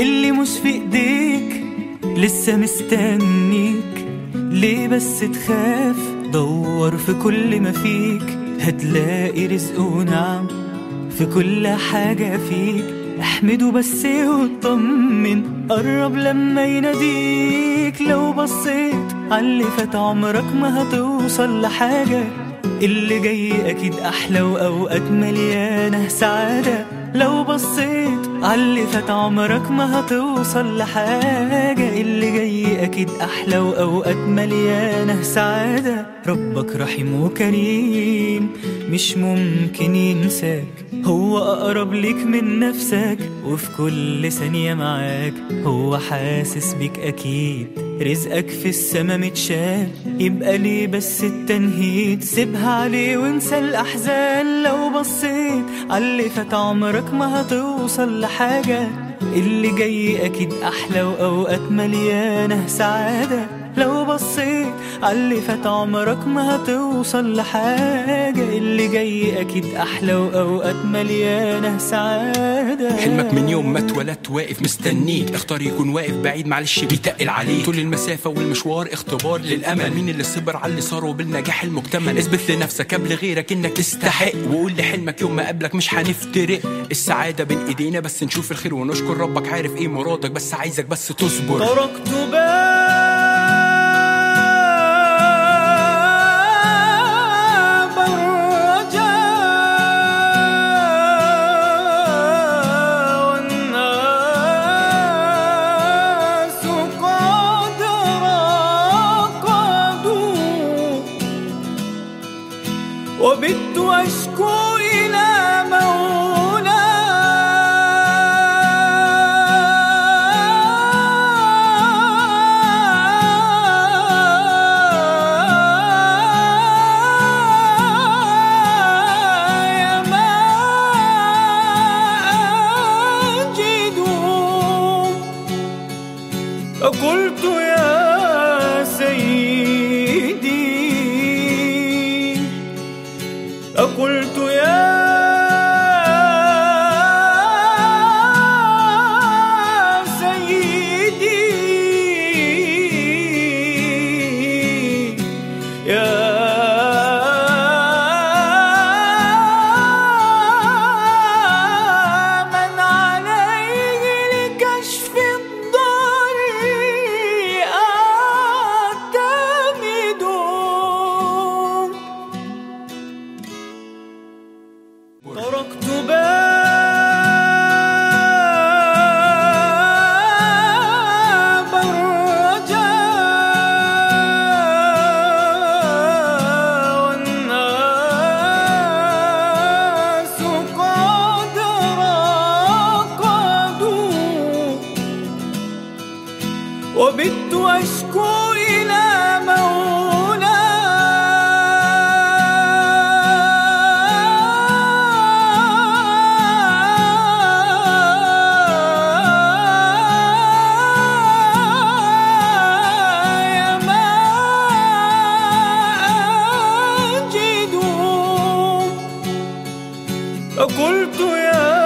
اللي مش في إيديك لسه مستنيك. ليه بس تخاف؟ دور في كل ما فيك. هتلاقي رزق ونعم في كل حاجة فيك. احمده بس واطمن قرب لما يناديك. لو بصيت عاللي فات عمرك ما هتوصل لحاجة. اللي جاي أكيد أحلى وأوقات مليانة سعادة. لو بصيت عاللي فات عمرك ما هتوصل لحاجة جاي أكيد أحلى وأوقات مليانة سعادة ربك رحيم وكريم. مش ممكن ينساك هو أقرب ليك من نفسك. وفي كل ثانية معاك هو حاسس بيك أكيد. رزقك في السما متشال يبقى ليه بس التنهيد. سيبها عليه وانسى الأحزان لو بصيت. عاللي فات عمرك ما هتوصل لحاجة. اللي جاي أكيد أحلى وأوقات مليانة سعادة. لو بصيت عاللي فات عمرك ما هتوصل لحاجة. اللي جاي أكيد أحلى وأوقات مليانة سعادة. حلمك من يوم ما اتولدت واقف مستنيك. اختار يكون واقف بعيد معلش بيتقل عليك. طول المسافة والمشوار اختبار للأمل. مين اللي صبر على اللي صار وبالنجاح المكتمل؟ اثبت لنفسك قبل غيرك إنك تستحق. وقول لحلمك يوم ما قابلك مش هنفترق. السعادة بين إيدينا بس نشوف الخير ونشكر. ربك عارف إيه مرادك بس عايزك بس تصبر. تركت وبت أشكو إلى فقلت يا سيدي 골 تركت باب الرجاء والناس قد راقدوا وبت أشكو إلى مولاي قلت يا